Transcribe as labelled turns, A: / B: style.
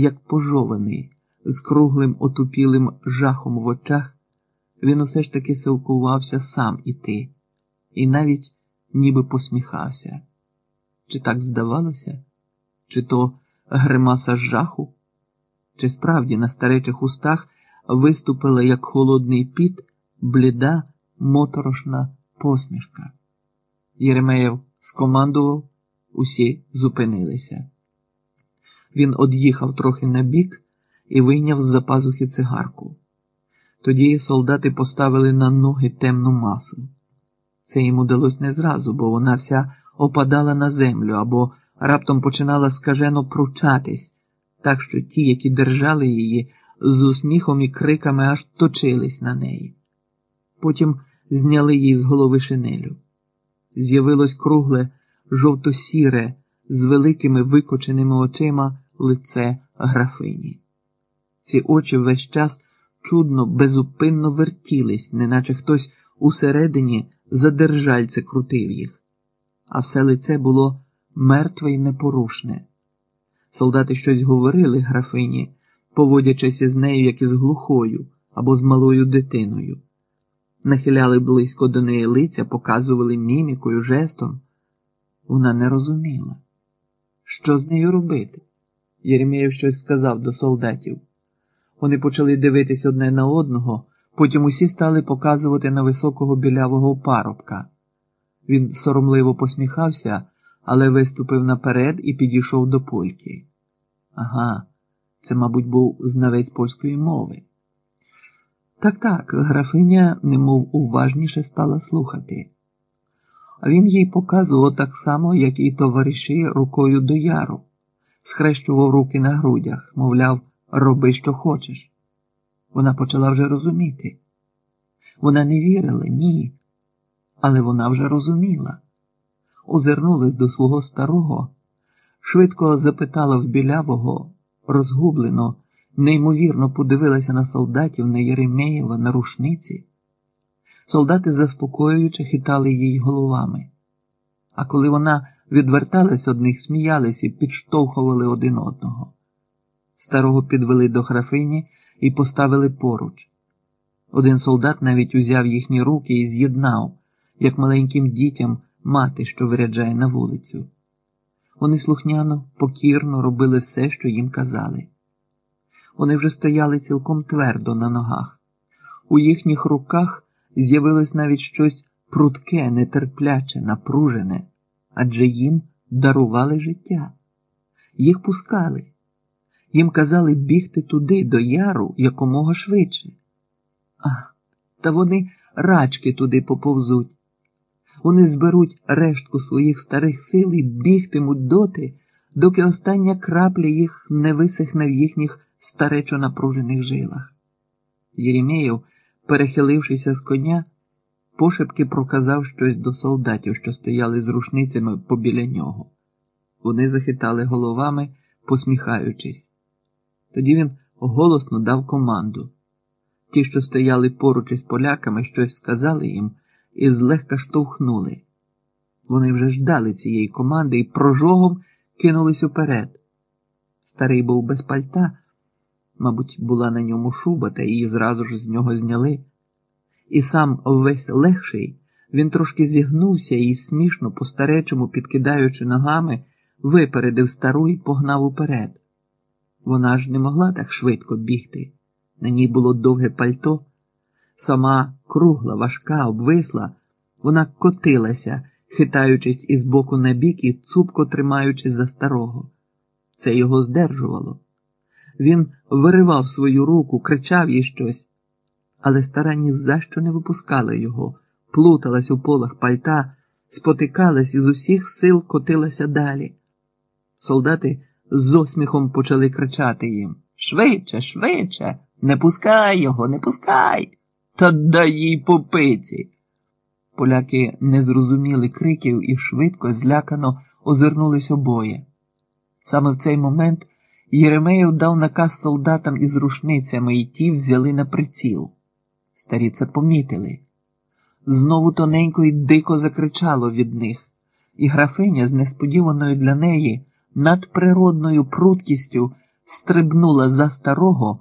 A: як пожований, з круглим отупілим жахом в очах, він усе ж таки силкувався сам іти, і навіть ніби посміхався. Чи так здавалося, чи то гримаса жаху, чи справді на старечих устах виступила як холодний піт, бліда, моторошна посмішка. Єремеєв скомандував, усі зупинилися. Він од'їхав трохи набік і вийняв з-за пазухи цигарку. Тоді солдати поставили на ноги темну масу. Це їм удалось не зразу, бо вона вся опадала на землю або раптом починала скажено пручатись, так що ті, які держали її, з усміхом і криками аж точились на неї. Потім зняли її з голови шинелю. З'явилось кругле, жовто-сіре, з великими викоченими очима лице графині. Ці очі весь час чудно, безупинно вертілись, неначе хтось усередині задержальце крутив їх, а все лице було мертве й непорушне. Солдати щось говорили графині, поводячись із нею, як із глухою або з малою дитиною. Нахиляли близько до неї лиця, показували мімікою, жестом. Вона не розуміла, що з нею робити. Єремєєв щось сказав до солдатів. Вони почали дивитись одне на одного, потім усі стали показувати на високого білявого парубка. Він соромливо посміхався, але виступив наперед і підійшов до польки. Ага, це, мабуть, був знавець польської мови. Так так, графиня немов уважніше стала слухати. Він їй показував так само, як і товариші рукою до яру, схрещував руки на грудях, мовляв, роби, що хочеш. Вона почала вже розуміти. Вона не вірила, ні, але вона вже розуміла. Озирнулась до свого старого, швидко запитала в білявого, розгублено, неймовірно подивилася на солдатів, на Єремеєва, на рушниці. Солдати заспокоюючи хитали їй головами. А коли вона відверталась од них, сміялись і підштовхували один одного. Старого підвели до графині і поставили поруч. Один солдат навіть узяв їхні руки і з'єднав, як маленьким дітям мати, що виряджає на вулицю. Вони слухняно, покірно робили все, що їм казали. Вони вже стояли цілком твердо на ногах. У їхніх руках з'явилось навіть щось прудке, нетерпляче, напружене, адже їм дарували життя, їх пускали. Їм казали бігти туди, до яру, якомога швидше. А, та вони рачки туди поповзуть. Вони зберуть рештку своїх старих сил і бігтимуть доти, доки остання крапля їх не висихне в їхніх старечо напружених жилах. Єремєєв, перехилившися з коня, пошепки проказав щось до солдатів, що стояли з рушницями побіля нього. Вони захитали головами, посміхаючись. Тоді він голосно дав команду. Ті, що стояли поруч із поляками, щось сказали їм і злегка штовхнули. Вони вже ждали цієї команди і прожогом кинулись уперед. Старий був без пальта, мабуть, була на ньому шуба, та її зразу ж з нього зняли. І сам весь легший, він трошки зігнувся і смішно, по старечому, підкидаючи ногами, випередив стару і погнав уперед. Вона ж не могла так швидко бігти. На ній було довге пальто. Сама кругла, важка, обвисла, вона котилася, хитаючись із боку на бік і цупко тримаючись за старого. Це його здержувало. Він виривав свою руку, кричав їй щось, але стара ні за що не випускала його, плуталась у полах пальта, спотикалась і з усіх сил котилася далі. Солдати з осміхом почали кричати їм Швидше, швидше, не пускай його, не пускай, та дай їй попиці. Поляки не зрозуміли криків і швидко, злякано озирнулись обоє. Саме в цей момент Єремеєв дав наказ солдатам із рушницями, і ті взяли на приціл. Старі це помітили. Знову тоненько і дико закричало від них, і графиня з несподіваною для неї надприродною пруткістю стрибнула за старого.